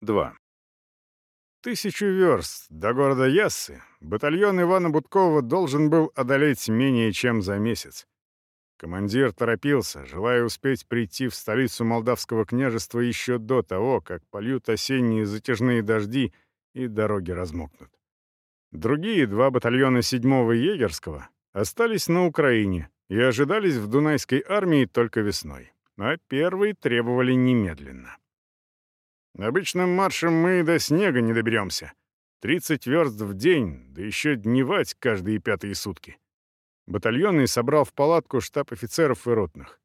2. Тысячу верст до города Яссы батальон Ивана Будкова должен был одолеть менее чем за месяц. Командир торопился, желая успеть прийти в столицу Молдавского княжества еще до того, как польют осенние затяжные дожди и дороги размокнут. Другие два батальона 7-го егерского остались на Украине и ожидались в Дунайской армии только весной, а первые требовали немедленно. Обычным маршем мы до снега не доберемся. 30 верст в день, да еще дневать каждые пятые сутки. Батальонный собрал в палатку штаб офицеров и ротных.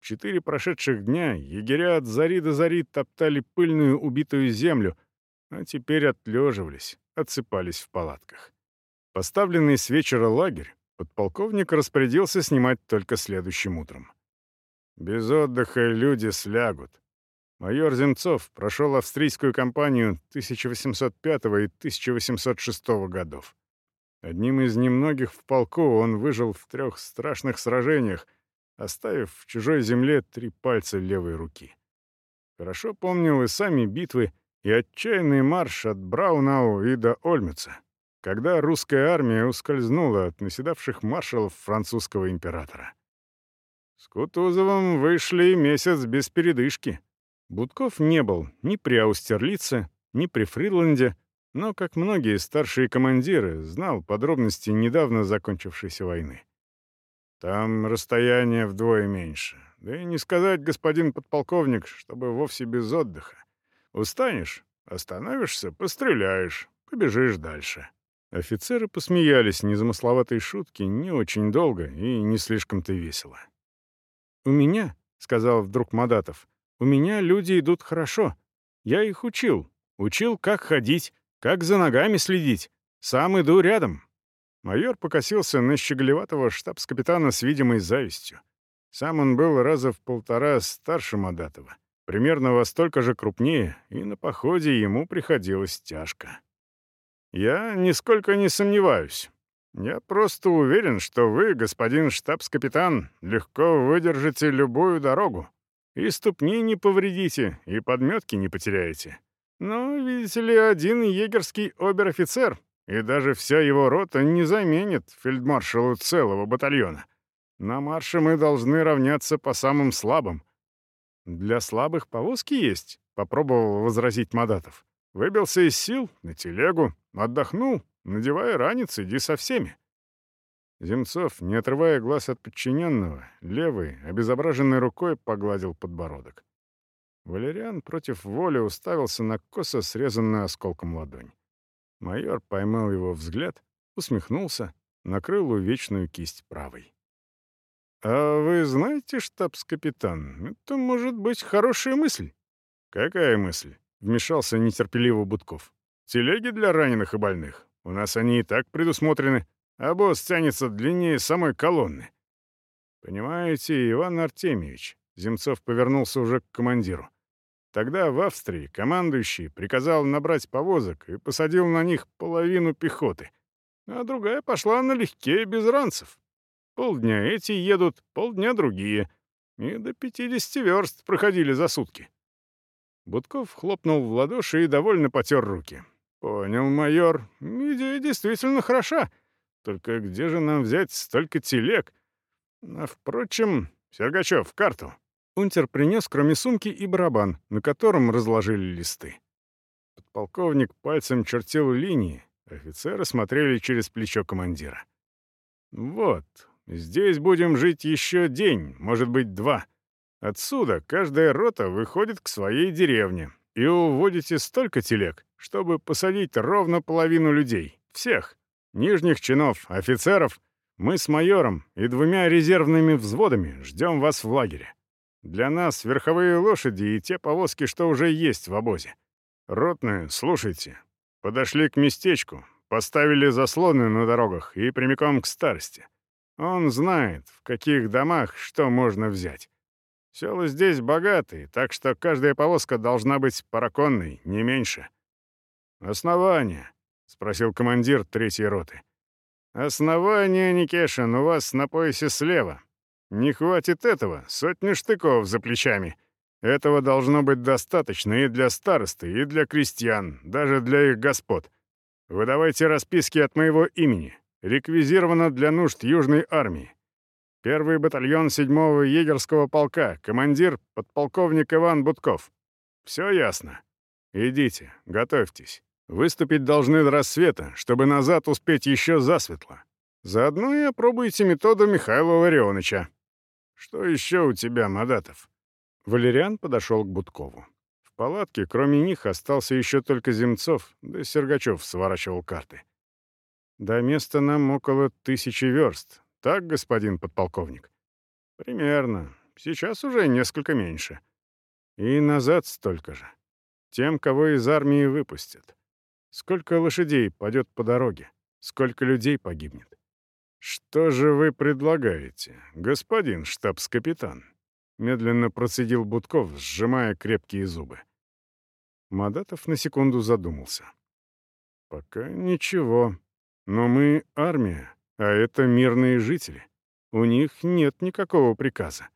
Четыре прошедших дня егеря от зари до зари топтали пыльную убитую землю, а теперь отлеживались, отсыпались в палатках. Поставленный с вечера лагерь подполковник распорядился снимать только следующим утром. Без отдыха люди слягут. Майор Земцов прошел австрийскую кампанию 1805 и 1806 годов. Одним из немногих в полку он выжил в трех страшных сражениях, оставив в чужой земле три пальца левой руки. Хорошо помнил и сами битвы, и отчаянный марш от Браунау и до Ольмица, когда русская армия ускользнула от наседавших маршалов французского императора. С Кутузовым вышли месяц без передышки. Будков не был ни при Аустерлице, ни при Фридланде, но, как многие старшие командиры, знал подробности недавно закончившейся войны. Там расстояние вдвое меньше. Да и не сказать, господин подполковник, чтобы вовсе без отдыха. Устанешь, остановишься, постреляешь, побежишь дальше. Офицеры посмеялись незамысловатой шутки не очень долго и не слишком-то весело. «У меня», — сказал вдруг Мадатов, — «у меня люди идут хорошо. Я их учил. Учил, как ходить, как за ногами следить? Сам иду рядом». Майор покосился на щеголеватого штабс-капитана с видимой завистью. Сам он был раза в полтора старше Мадатова, примерно во столько же крупнее, и на походе ему приходилось тяжко. «Я нисколько не сомневаюсь. Я просто уверен, что вы, господин штабс-капитан, легко выдержите любую дорогу. И ступни не повредите, и подметки не потеряете. Но, видите ли, один егерский обер-офицер и даже вся его рота не заменит фельдмаршалу целого батальона. На марше мы должны равняться по самым слабым. Для слабых повозки есть, — попробовал возразить Мадатов. Выбился из сил, на телегу, отдохнул, надевая ранец, иди со всеми. Земцов, не отрывая глаз от подчиненного, левой, обезображенной рукой погладил подбородок. Валериан против воли уставился на косо срезанную осколком ладонь. Майор поймал его взгляд, усмехнулся, накрыл увечную кисть правой. «А вы знаете, штабс-капитан, это может быть хорошая мысль». «Какая мысль?» — вмешался нетерпеливо Будков. «Телеги для раненых и больных. У нас они и так предусмотрены, а босс тянется длиннее самой колонны». «Понимаете, Иван Артемьевич, Земцов повернулся уже к командиру. Тогда в Австрии командующий приказал набрать повозок и посадил на них половину пехоты, а другая пошла налегке без ранцев. Полдня эти едут, полдня другие, и до 50 верст проходили за сутки. Будков хлопнул в ладоши и довольно потер руки. «Понял, майор, идея действительно хороша. Только где же нам взять столько телег? А, впрочем, Сергачев, карту». Унтер принес, кроме сумки, и барабан, на котором разложили листы. Подполковник пальцем чертил линии, офицеры смотрели через плечо командира. «Вот, здесь будем жить еще день, может быть, два. Отсюда каждая рота выходит к своей деревне, и уводите столько телег, чтобы посадить ровно половину людей, всех, нижних чинов, офицеров. Мы с майором и двумя резервными взводами ждем вас в лагере. Для нас верховые лошади и те повозки, что уже есть в обозе. Ротные, слушайте. Подошли к местечку, поставили заслоны на дорогах и прямиком к старости. Он знает, в каких домах что можно взять. Села здесь богатые, так что каждая повозка должна быть параконной, не меньше. «Основание?» — спросил командир третьей роты. «Основание, Никешин, у вас на поясе слева. Не хватит этого, сотни штыков за плечами. Этого должно быть достаточно и для старосты, и для крестьян, даже для их господ. Выдавайте расписки от моего имени. Реквизировано для нужд Южной армии. Первый батальон 7-го егерского полка, командир — подполковник Иван Будков. Все ясно. Идите, готовьтесь. Выступить должны до рассвета, чтобы назад успеть еще засветло. Заодно и опробуйте методу Михаила Ларионовича. Что еще у тебя, Мадатов?» Валериан подошел к Будкову. В палатке, кроме них, остался еще только Земцов, да Сергачев сворачивал карты. «До места нам около тысячи верст. Так, господин подполковник?» «Примерно. Сейчас уже несколько меньше. И назад столько же. Тем, кого из армии выпустят. Сколько лошадей падет по дороге? Сколько людей погибнет? «Что же вы предлагаете, господин штабс-капитан?» Медленно процедил Будков, сжимая крепкие зубы. Мадатов на секунду задумался. «Пока ничего. Но мы — армия, а это мирные жители. У них нет никакого приказа».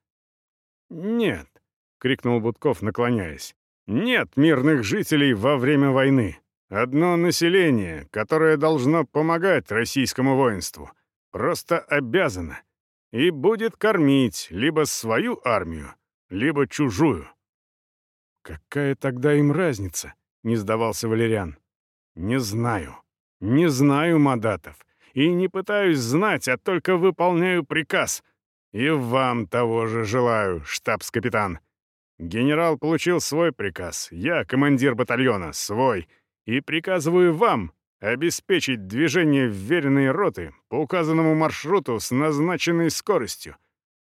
«Нет», — крикнул Будков, наклоняясь. «Нет мирных жителей во время войны. Одно население, которое должно помогать российскому воинству» Просто обязана. И будет кормить либо свою армию, либо чужую. «Какая тогда им разница?» — не сдавался Валериан. «Не знаю. Не знаю, Мадатов. И не пытаюсь знать, а только выполняю приказ. И вам того же желаю, штабс-капитан. Генерал получил свой приказ, я, командир батальона, свой, и приказываю вам обеспечить движение вверенной роты по указанному маршруту с назначенной скоростью.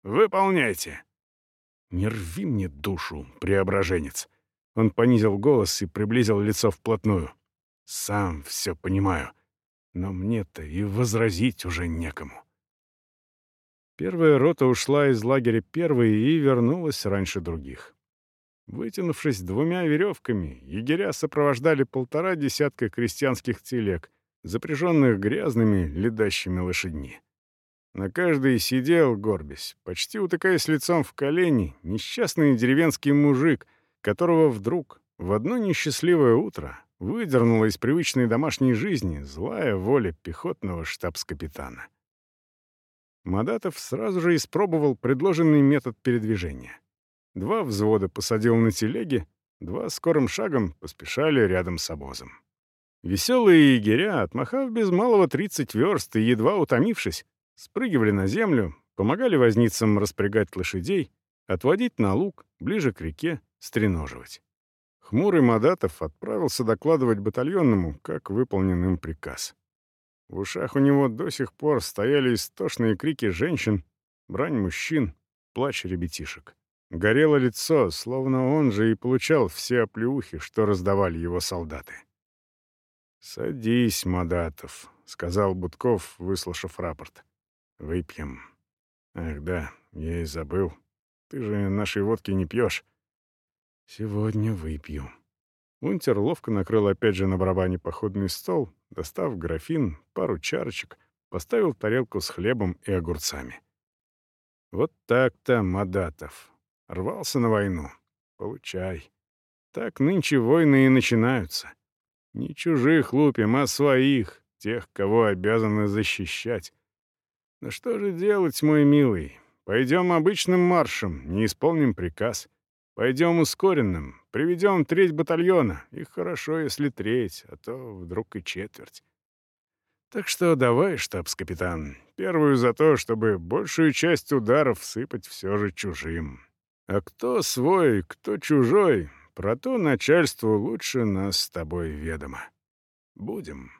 Выполняйте. Не рви мне душу, преображенец. Он понизил голос и приблизил лицо вплотную. Сам все понимаю, но мне-то и возразить уже некому. Первая рота ушла из лагеря первой и вернулась раньше других. Вытянувшись двумя веревками, егеря сопровождали полтора десятка крестьянских телег, запряженных грязными ледащими лошадьми. На каждой сидел, горбясь, почти утыкаясь лицом в колени, несчастный деревенский мужик, которого вдруг в одно несчастливое утро выдернула из привычной домашней жизни злая воля пехотного штабс-капитана. Мадатов сразу же испробовал предложенный метод передвижения. Два взвода посадил на телеги, два скорым шагом поспешали рядом с обозом. Веселые егеря, отмахав без малого 30 верст и едва утомившись, спрыгивали на землю, помогали возницам распрягать лошадей, отводить на луг, ближе к реке, стреноживать. Хмурый Мадатов отправился докладывать батальонному, как выполнен им приказ. В ушах у него до сих пор стояли истошные крики женщин, брань мужчин, плач ребятишек. Горело лицо, словно он же и получал все оплеухи, что раздавали его солдаты. «Садись, Мадатов», — сказал Будков, выслушав рапорт. «Выпьем». «Ах да, я и забыл. Ты же нашей водки не пьешь». «Сегодня выпью». Унтер ловко накрыл опять же на барабане походный стол, достав графин, пару чарочек, поставил тарелку с хлебом и огурцами. «Вот так-то, Мадатов, Рвался на войну. Получай. Так нынче войны и начинаются. Не чужих лупим, а своих, тех, кого обязаны защищать. Да что же делать, мой милый? Пойдем обычным маршем, не исполним приказ. Пойдем ускоренным, приведем треть батальона. И хорошо, если треть, а то вдруг и четверть. Так что давай, штабс-капитан, первую за то, чтобы большую часть ударов сыпать все же чужим. А кто свой, кто чужой, про то начальству лучше нас с тобой ведомо. Будем.